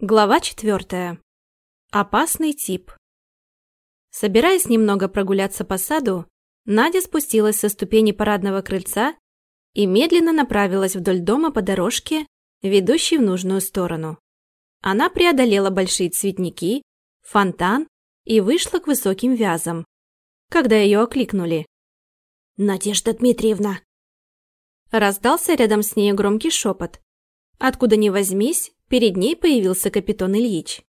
Глава четвертая. Опасный тип. Собираясь немного прогуляться по саду, Надя спустилась со ступени парадного крыльца и медленно направилась вдоль дома по дорожке, ведущей в нужную сторону. Она преодолела большие цветники, фонтан и вышла к высоким вязам, когда ее окликнули. «Надежда Дмитриевна!» Раздался рядом с ней громкий шепот. Откуда ни возьмись, перед ней появился капитан Ильич.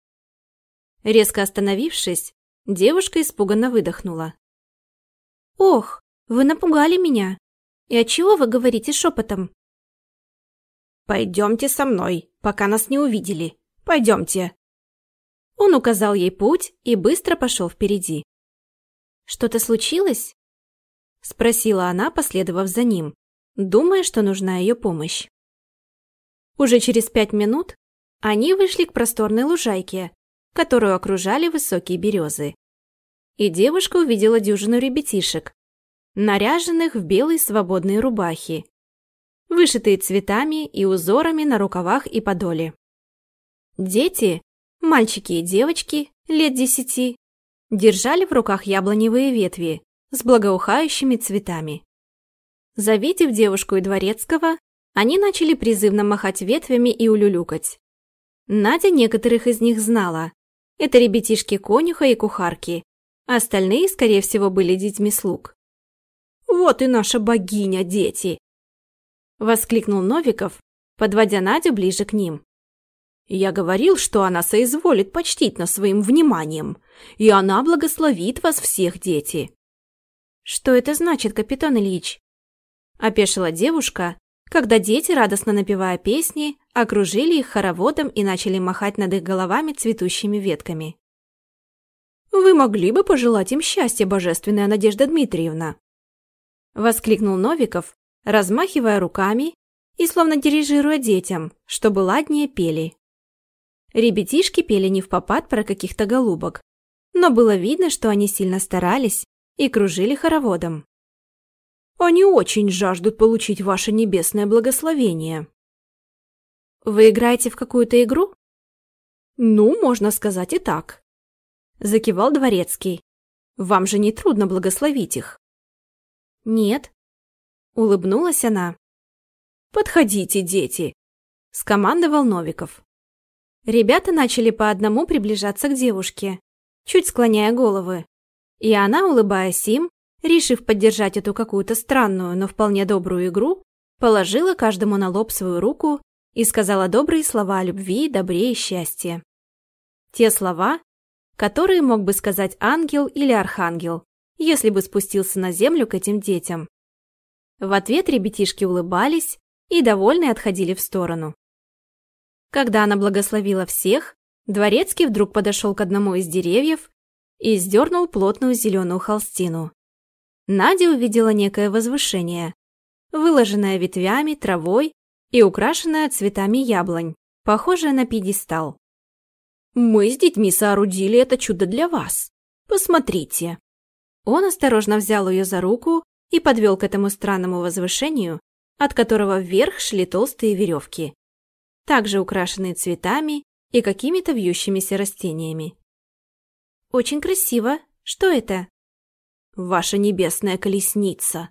Резко остановившись, девушка испуганно выдохнула. «Ох, вы напугали меня! И отчего вы говорите шепотом?» «Пойдемте со мной, пока нас не увидели. Пойдемте!» Он указал ей путь и быстро пошел впереди. «Что-то случилось?» Спросила она, последовав за ним, думая, что нужна ее помощь. Уже через пять минут они вышли к просторной лужайке, которую окружали высокие березы. И девушка увидела дюжину ребятишек, наряженных в белые свободные рубахи, вышитые цветами и узорами на рукавах и подоле. Дети, мальчики и девочки лет десяти, держали в руках яблоневые ветви с благоухающими цветами. Завидев девушку и дворецкого, они начали призывно махать ветвями и улюлюкать. Надя некоторых из них знала. Это ребятишки конюха и кухарки. Остальные, скорее всего, были детьми слуг. «Вот и наша богиня, дети!» Воскликнул Новиков, подводя Надю ближе к ним. «Я говорил, что она соизволит почтить нас своим вниманием, и она благословит вас всех, дети!» «Что это значит, капитан Ильич?» Опешила девушка, когда дети, радостно напевая песни, окружили их хороводом и начали махать над их головами цветущими ветками. «Вы могли бы пожелать им счастья, божественная Надежда Дмитриевна!» Воскликнул Новиков, размахивая руками и словно дирижируя детям, чтобы ладнее пели. Ребятишки пели не в попад про каких-то голубок, но было видно, что они сильно старались и кружили хороводом. Они очень жаждут получить ваше небесное благословение. Вы играете в какую-то игру? Ну, можно сказать и так. Закивал дворецкий. Вам же не трудно благословить их. Нет. Улыбнулась она. Подходите, дети. Скомандовал Новиков. Ребята начали по одному приближаться к девушке, чуть склоняя головы. И она, улыбаясь им, решив поддержать эту какую-то странную, но вполне добрую игру, положила каждому на лоб свою руку и сказала добрые слова о любви, добре и счастье. Те слова, которые мог бы сказать ангел или архангел, если бы спустился на землю к этим детям. В ответ ребятишки улыбались и, довольные, отходили в сторону. Когда она благословила всех, Дворецкий вдруг подошел к одному из деревьев и сдернул плотную зеленую холстину. Надя увидела некое возвышение, выложенное ветвями, травой и украшенное цветами яблонь, похожее на пьедестал. «Мы с детьми соорудили это чудо для вас. Посмотрите». Он осторожно взял ее за руку и подвел к этому странному возвышению, от которого вверх шли толстые веревки, также украшенные цветами и какими-то вьющимися растениями. «Очень красиво. Что это?» Ваша небесная колесница!»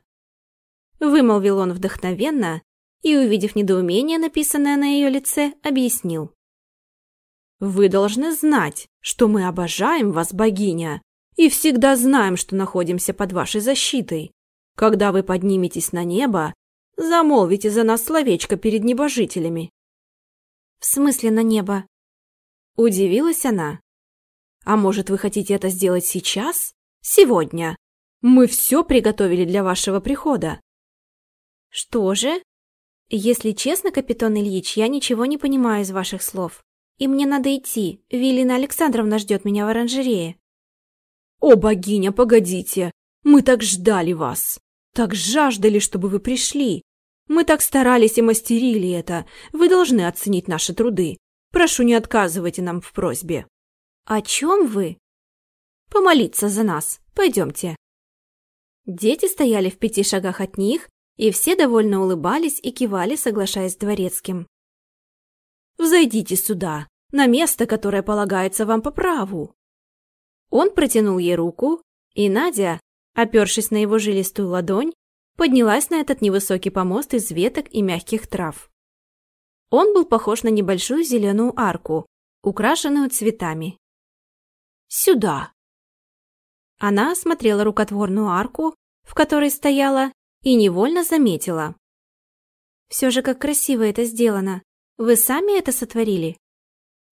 Вымолвил он вдохновенно и, увидев недоумение, написанное на ее лице, объяснил. «Вы должны знать, что мы обожаем вас, богиня, и всегда знаем, что находимся под вашей защитой. Когда вы подниметесь на небо, замолвите за нас словечко перед небожителями». «В смысле на небо?» Удивилась она. «А может, вы хотите это сделать сейчас? Сегодня?» Мы все приготовили для вашего прихода. Что же? Если честно, капитан Ильич, я ничего не понимаю из ваших слов. И мне надо идти. Вилина Александровна ждет меня в оранжерее. О, богиня, погодите. Мы так ждали вас. Так жаждали, чтобы вы пришли. Мы так старались и мастерили это. Вы должны оценить наши труды. Прошу, не отказывайте нам в просьбе. О чем вы? Помолиться за нас. Пойдемте. Дети стояли в пяти шагах от них, и все довольно улыбались и кивали, соглашаясь с дворецким. «Взойдите сюда, на место, которое полагается вам по праву». Он протянул ей руку, и Надя, опершись на его жилистую ладонь, поднялась на этот невысокий помост из веток и мягких трав. Он был похож на небольшую зеленую арку, украшенную цветами. «Сюда!» Она осмотрела рукотворную арку, в которой стояла, и невольно заметила. «Все же как красиво это сделано. Вы сами это сотворили?»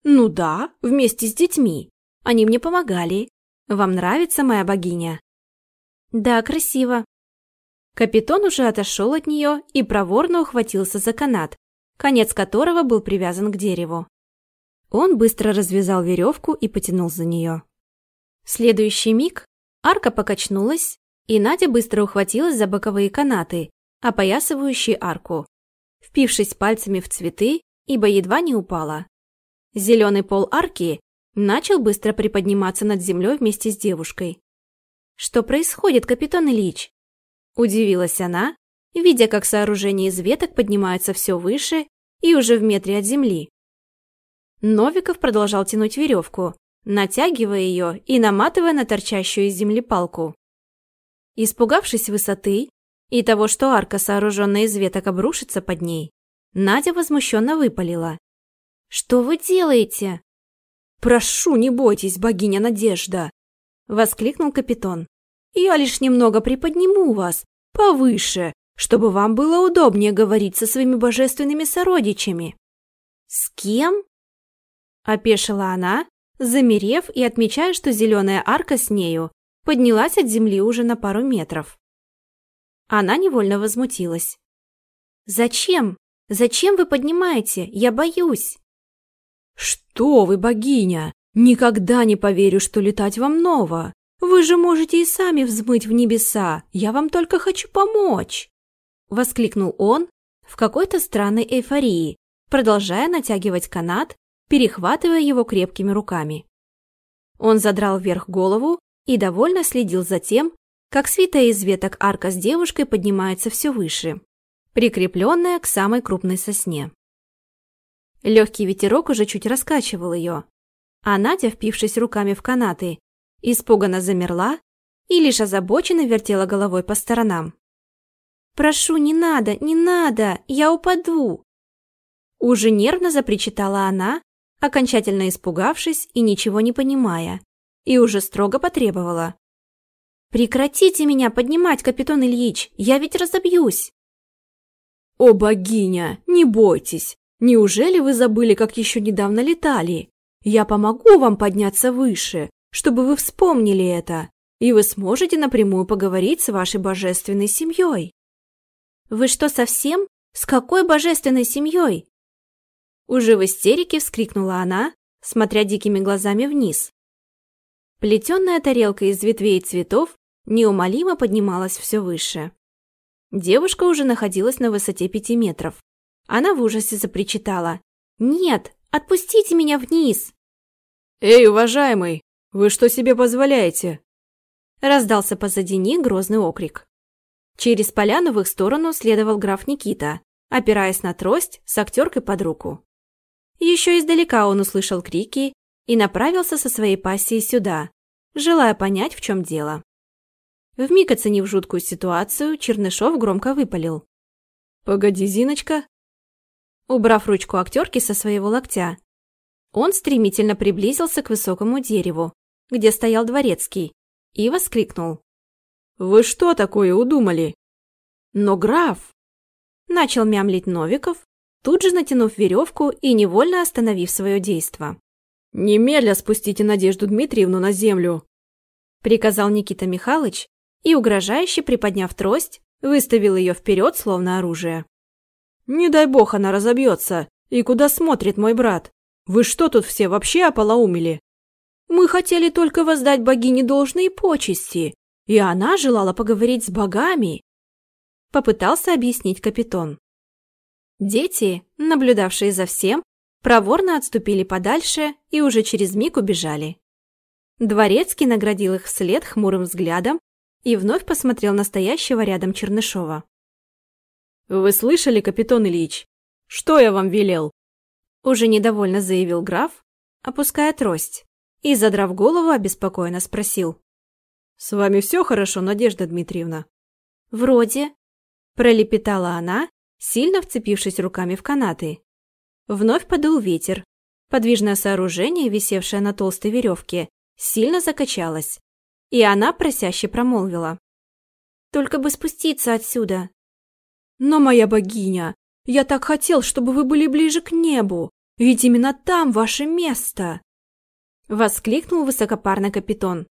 «Ну да, вместе с детьми. Они мне помогали. Вам нравится моя богиня?» «Да, красиво». Капитон уже отошел от нее и проворно ухватился за канат, конец которого был привязан к дереву. Он быстро развязал веревку и потянул за нее. В следующий миг арка покачнулась, и Надя быстро ухватилась за боковые канаты, опоясывающие арку, впившись пальцами в цветы, ибо едва не упала. Зеленый пол арки начал быстро приподниматься над землей вместе с девушкой. «Что происходит, капитан Ильич?» Удивилась она, видя, как сооружение из веток поднимается все выше и уже в метре от земли. Новиков продолжал тянуть веревку, натягивая ее и наматывая на торчащую из земли палку. Испугавшись высоты и того, что арка, сооруженная из веток, обрушится под ней, Надя возмущенно выпалила. «Что вы делаете?» «Прошу, не бойтесь, богиня Надежда!» — воскликнул капитан. «Я лишь немного приподниму вас, повыше, чтобы вам было удобнее говорить со своими божественными сородичами». «С кем?» — опешила она, замерев и отмечая, что зеленая арка с нею поднялась от земли уже на пару метров. Она невольно возмутилась. «Зачем? Зачем вы поднимаете? Я боюсь!» «Что вы, богиня! Никогда не поверю, что летать вам ново! Вы же можете и сами взмыть в небеса! Я вам только хочу помочь!» Воскликнул он в какой-то странной эйфории, продолжая натягивать канат, перехватывая его крепкими руками. Он задрал вверх голову и довольно следил за тем, как свитая из веток арка с девушкой поднимается все выше, прикрепленная к самой крупной сосне. Легкий ветерок уже чуть раскачивал ее, а Надя, впившись руками в канаты, испуганно замерла и лишь озабоченно вертела головой по сторонам. «Прошу, не надо, не надо, я упаду!» Уже нервно запричитала она, окончательно испугавшись и ничего не понимая, и уже строго потребовала. «Прекратите меня поднимать, капитан Ильич, я ведь разобьюсь!» «О, богиня, не бойтесь, Неужели вы забыли, как еще недавно летали? Я помогу вам подняться выше, чтобы вы вспомнили это, и вы сможете напрямую поговорить с вашей божественной семьей. Вы что, совсем? С какой божественной семьей? Уже в истерике вскрикнула она, смотря дикими глазами вниз. Плетенная тарелка из ветвей и цветов неумолимо поднималась все выше. Девушка уже находилась на высоте пяти метров. Она в ужасе запричитала. «Нет, отпустите меня вниз!» «Эй, уважаемый, вы что себе позволяете?» Раздался позади них грозный окрик. Через поляну в их сторону следовал граф Никита, опираясь на трость с актеркой под руку. Еще издалека он услышал крики и направился со своей пассией сюда, желая понять, в чем дело. Вмиг оценив жуткую ситуацию, Чернышов громко выпалил. «Погоди, Зиночка, убрав ручку актерки со своего локтя. Он стремительно приблизился к высокому дереву, где стоял дворецкий, и воскликнул. «Вы что такое удумали?» «Но граф!» Начал мямлить Новиков, тут же натянув веревку и невольно остановив свое действо. «Немедля спустите Надежду Дмитриевну на землю!» Приказал Никита Михайлович и, угрожающе приподняв трость, выставил ее вперед, словно оружие. Не дай бог она разобьется. И куда смотрит мой брат? Вы что тут все вообще ополоумели? Мы хотели только воздать богине должные почести, и она желала поговорить с богами. Попытался объяснить капитан. Дети, наблюдавшие за всем, проворно отступили подальше и уже через миг убежали. Дворецкий наградил их вслед хмурым взглядом и вновь посмотрел на стоящего рядом Чернышова. «Вы слышали, капитан Ильич? Что я вам велел?» Уже недовольно заявил граф, опуская трость, и, задрав голову, обеспокоенно спросил. «С вами все хорошо, Надежда Дмитриевна?» «Вроде», – пролепетала она, сильно вцепившись руками в канаты. Вновь подул ветер. Подвижное сооружение, висевшее на толстой веревке, сильно закачалось, и она просяще промолвила. «Только бы спуститься отсюда». «Но, моя богиня, я так хотел, чтобы вы были ближе к небу, ведь именно там ваше место!» Воскликнул высокопарный капитан,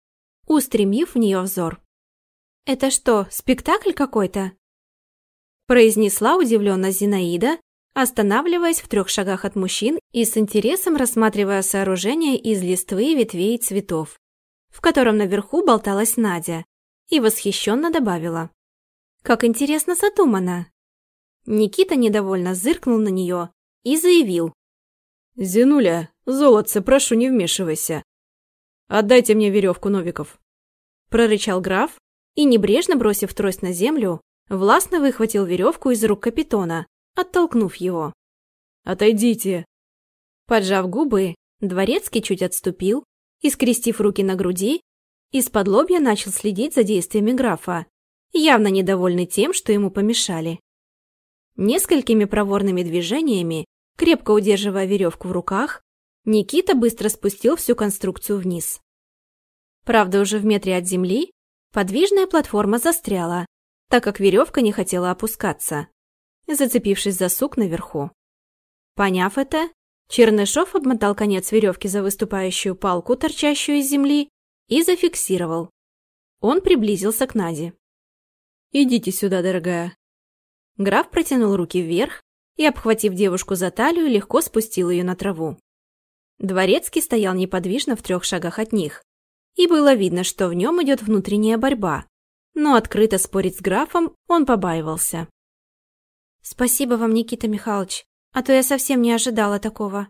устремив в нее взор. «Это что, спектакль какой-то?» Произнесла удивленно Зинаида, останавливаясь в трех шагах от мужчин и с интересом рассматривая сооружение из листвы, ветвей и цветов, в котором наверху болталась Надя, и восхищенно добавила. «Как интересно задумано!» Никита недовольно зыркнул на нее и заявил. «Зинуля, золотце, прошу, не вмешивайся. Отдайте мне веревку, Новиков!» Прорычал граф и, небрежно бросив трость на землю, властно выхватил веревку из рук капитона, оттолкнув его. «Отойдите!» Поджав губы, дворецкий чуть отступил и, скрестив руки на груди, из-под лобья начал следить за действиями графа, явно недовольный тем, что ему помешали. Несколькими проворными движениями, крепко удерживая веревку в руках, Никита быстро спустил всю конструкцию вниз. Правда, уже в метре от земли подвижная платформа застряла, так как веревка не хотела опускаться, зацепившись за сук наверху. Поняв это, Чернышов обмотал конец веревки за выступающую палку, торчащую из земли, и зафиксировал. Он приблизился к Наде. «Идите сюда, дорогая». Граф протянул руки вверх и, обхватив девушку за талию, легко спустил ее на траву. Дворецкий стоял неподвижно в трех шагах от них, и было видно, что в нем идет внутренняя борьба, но открыто спорить с графом он побаивался. «Спасибо вам, Никита Михайлович, а то я совсем не ожидала такого»,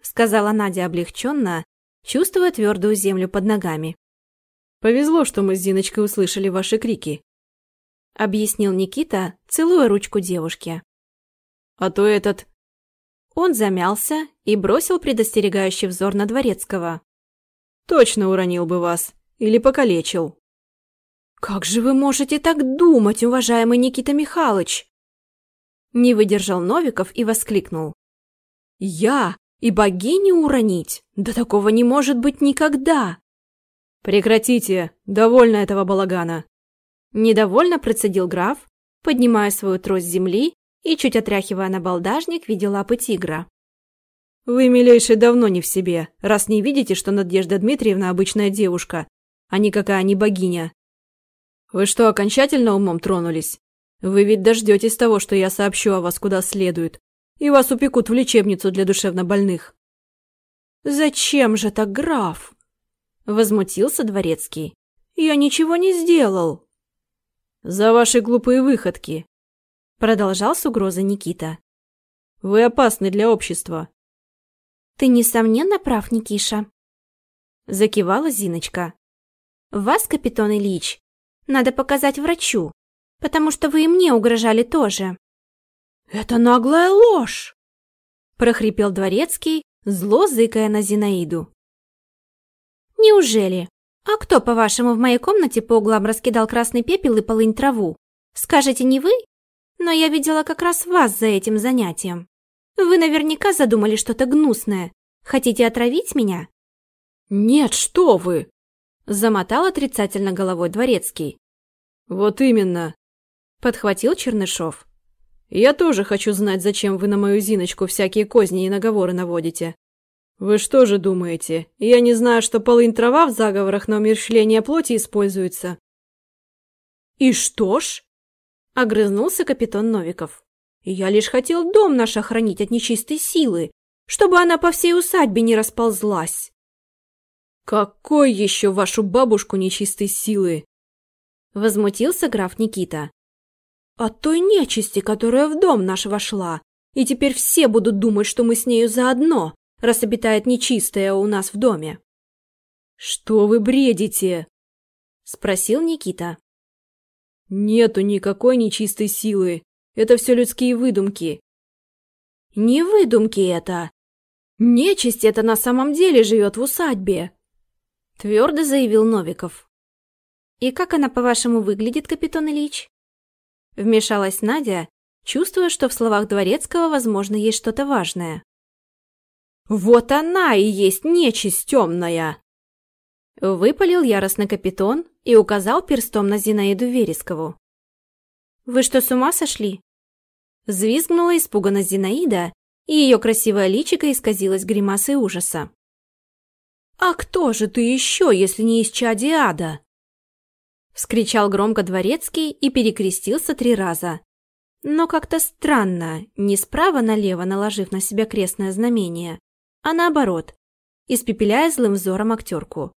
сказала Надя облегченно, чувствуя твердую землю под ногами. «Повезло, что мы с Зиночкой услышали ваши крики», объяснил Никита, целуя ручку девушки. «А то этот...» Он замялся и бросил предостерегающий взор на Дворецкого. «Точно уронил бы вас. Или покалечил». «Как же вы можете так думать, уважаемый Никита Михайлович?» Не выдержал Новиков и воскликнул. «Я и богиню уронить? Да такого не может быть никогда!» «Прекратите! Довольно этого балагана!» Недовольно процедил граф, поднимая свою трость земли и чуть отряхивая на балдажник в виде лапы тигра. «Вы, милейший, давно не в себе, раз не видите, что Надежда Дмитриевна обычная девушка, а никакая не богиня. Вы что, окончательно умом тронулись? Вы ведь дождетесь того, что я сообщу о вас куда следует, и вас упекут в лечебницу для душевнобольных». «Зачем же так, граф?» – возмутился дворецкий. «Я ничего не сделал». «За ваши глупые выходки», – продолжал с угрозой Никита. «Вы опасны для общества». «Ты, несомненно, прав, Никиша», – закивала Зиночка. «Вас, капитан Ильич, надо показать врачу, потому что вы и мне угрожали тоже». «Это наглая ложь!» – прохрипел дворецкий, зло зыкая на Зинаиду. «Неужели? А кто, по-вашему, в моей комнате по углам раскидал красный пепел и полынь траву? Скажете, не вы? Но я видела как раз вас за этим занятием. Вы наверняка задумали что-то гнусное. Хотите отравить меня?» «Нет, что вы!» – замотал отрицательно головой дворецкий. «Вот именно!» – подхватил Чернышов. «Я тоже хочу знать, зачем вы на мою Зиночку всякие козни и наговоры наводите. Вы что же думаете, я не знаю, что полынь трава в заговорах на умерщвление плоти используется?» «И что ж?» – огрызнулся капитан Новиков. «Я лишь хотел дом наш охранить от нечистой силы, чтобы она по всей усадьбе не расползлась». «Какой еще вашу бабушку нечистой силы?» Возмутился граф Никита. «От той нечисти, которая в дом наш вошла, и теперь все будут думать, что мы с нею заодно, раз обитает нечистая у нас в доме». «Что вы бредите?» Спросил Никита. «Нету никакой нечистой силы. Это все людские выдумки». «Не выдумки это!» Нечисть это на самом деле живет в усадьбе!» Твердо заявил Новиков. «И как она, по-вашему, выглядит, капитан Ильич?» Вмешалась Надя, чувствуя, что в словах Дворецкого, возможно, есть что-то важное. «Вот она и есть нечисть темная!» Выпалил яростно капитан и указал перстом на Зинаиду Верескову. «Вы что, с ума сошли?» Взвизгнула испуганно Зинаида, и ее красивое личико исказилось гримасой ужаса. «А кто же ты еще, если не из чади ада?» Вскричал громко дворецкий и перекрестился три раза. Но как-то странно, не справа налево наложив на себя крестное знамение, а наоборот, испепеляя злым взором актерку.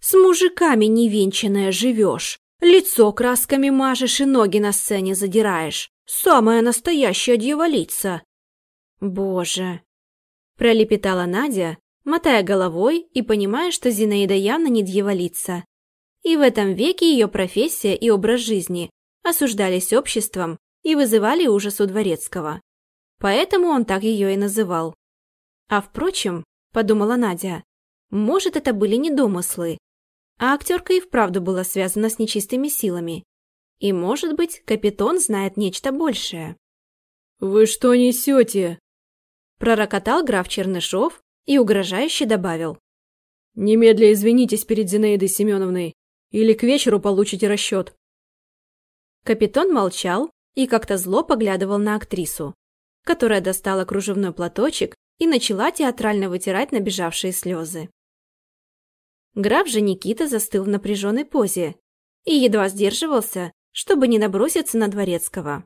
«С мужиками невенчанная живешь, лицо красками мажешь и ноги на сцене задираешь. Самая настоящая дьяволица!» «Боже!» – пролепетала Надя, мотая головой и понимая, что Зинаида явно не дьяволица. И в этом веке ее профессия и образ жизни осуждались обществом и вызывали ужас у Дворецкого. Поэтому он так ее и называл. А впрочем, подумала Надя, может, это были не домыслы, а актерка и вправду была связана с нечистыми силами. И, может быть, капитан знает нечто большее. «Вы что несете?» Пророкотал граф Чернышов и угрожающе добавил. «Немедля извинитесь перед Зинаидой Семеновной, или к вечеру получите расчет». Капитан молчал и как-то зло поглядывал на актрису, которая достала кружевной платочек и начала театрально вытирать набежавшие слезы. Граф же Никита застыл в напряженной позе и едва сдерживался, чтобы не наброситься на Дворецкого.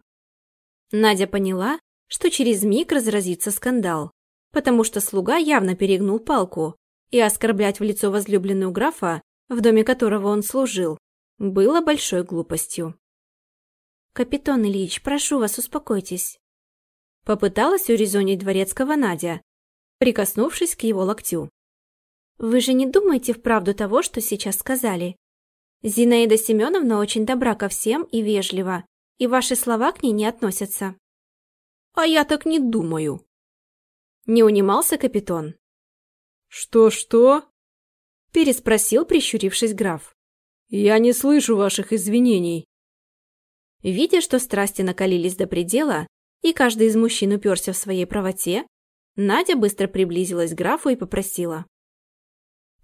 Надя поняла, что через миг разразится скандал, потому что слуга явно перегнул палку, и оскорблять в лицо возлюбленную графа, в доме которого он служил, было большой глупостью. «Капитан Ильич, прошу вас, успокойтесь». Попыталась урезонить дворецкого Надя, прикоснувшись к его локтю. «Вы же не думаете вправду того, что сейчас сказали? Зинаида Семеновна очень добра ко всем и вежлива, и ваши слова к ней не относятся». «А я так не думаю», — не унимался капитан. «Что-что?» — переспросил, прищурившись граф. «Я не слышу ваших извинений». Видя, что страсти накалились до предела, и каждый из мужчин уперся в своей правоте, Надя быстро приблизилась к графу и попросила.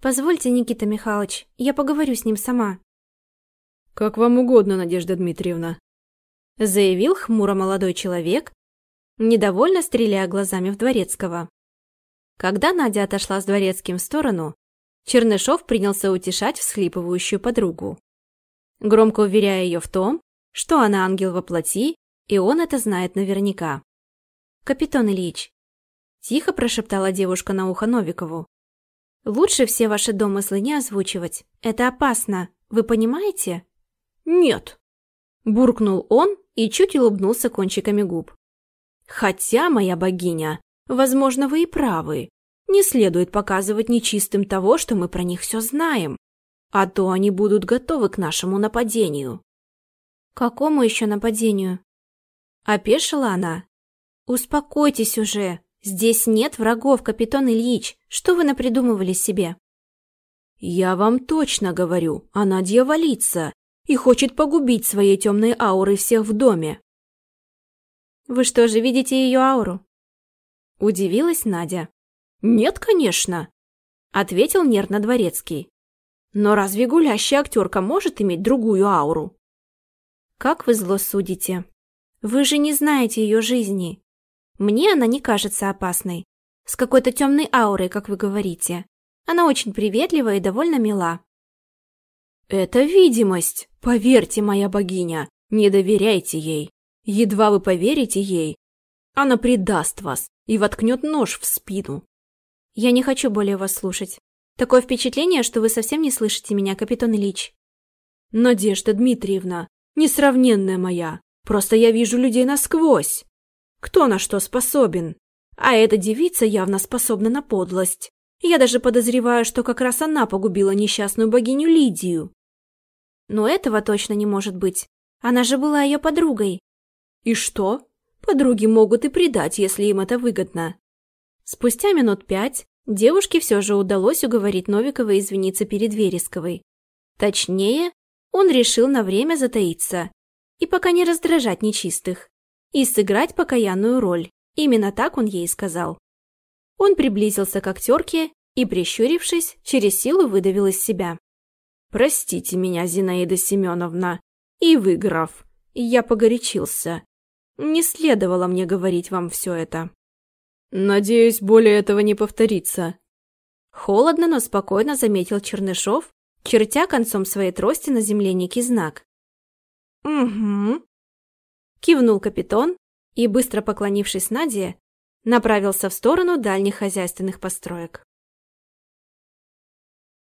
«Позвольте, Никита Михайлович, я поговорю с ним сама». «Как вам угодно, Надежда Дмитриевна», — заявил хмуро молодой человек, недовольно стреляя глазами в Дворецкого. Когда Надя отошла с Дворецким в сторону, Чернышов принялся утешать всхлипывающую подругу, громко уверяя ее в том, что она ангел во плоти, и он это знает наверняка. «Капитан Ильич», – тихо прошептала девушка на ухо Новикову, «лучше все ваши домыслы не озвучивать. Это опасно. Вы понимаете?» «Нет», – буркнул он и чуть улыбнулся кончиками губ. «Хотя, моя богиня, возможно, вы и правы. Не следует показывать нечистым того, что мы про них все знаем, а то они будут готовы к нашему нападению. Какому еще нападению? Опешила она. Успокойтесь уже. Здесь нет врагов, капитан Ильич. Что вы напридумывали себе? Я вам точно говорю, она дьяволица и хочет погубить своей темной аурой всех в доме. Вы что же видите ее ауру? Удивилась Надя. «Нет, конечно», — ответил нервно Дворецкий. «Но разве гулящая актерка может иметь другую ауру?» «Как вы зло судите. Вы же не знаете ее жизни. Мне она не кажется опасной. С какой-то темной аурой, как вы говорите. Она очень приветлива и довольно мила». «Это видимость, поверьте, моя богиня, не доверяйте ей. Едва вы поверите ей, она предаст вас и воткнет нож в спину. Я не хочу более вас слушать. Такое впечатление, что вы совсем не слышите меня, капитан Ильич. Надежда Дмитриевна, несравненная моя, просто я вижу людей насквозь. Кто на что способен? А эта девица явно способна на подлость. Я даже подозреваю, что как раз она погубила несчастную богиню Лидию. Но этого точно не может быть. Она же была ее подругой. И что? Подруги могут и предать, если им это выгодно. Спустя минут пять девушке все же удалось уговорить Новикова извиниться перед Вересковой. Точнее, он решил на время затаиться и пока не раздражать нечистых, и сыграть покаянную роль. Именно так он ей сказал. Он приблизился к актерке и, прищурившись, через силу выдавил из себя. «Простите меня, Зинаида Семеновна, и вы, граф, я погорячился. Не следовало мне говорить вам все это». «Надеюсь, более этого не повторится». Холодно, но спокойно заметил Чернышов, чертя концом своей трости на земле некий знак. «Угу», — кивнул капитан и, быстро поклонившись Наде, направился в сторону дальних хозяйственных построек.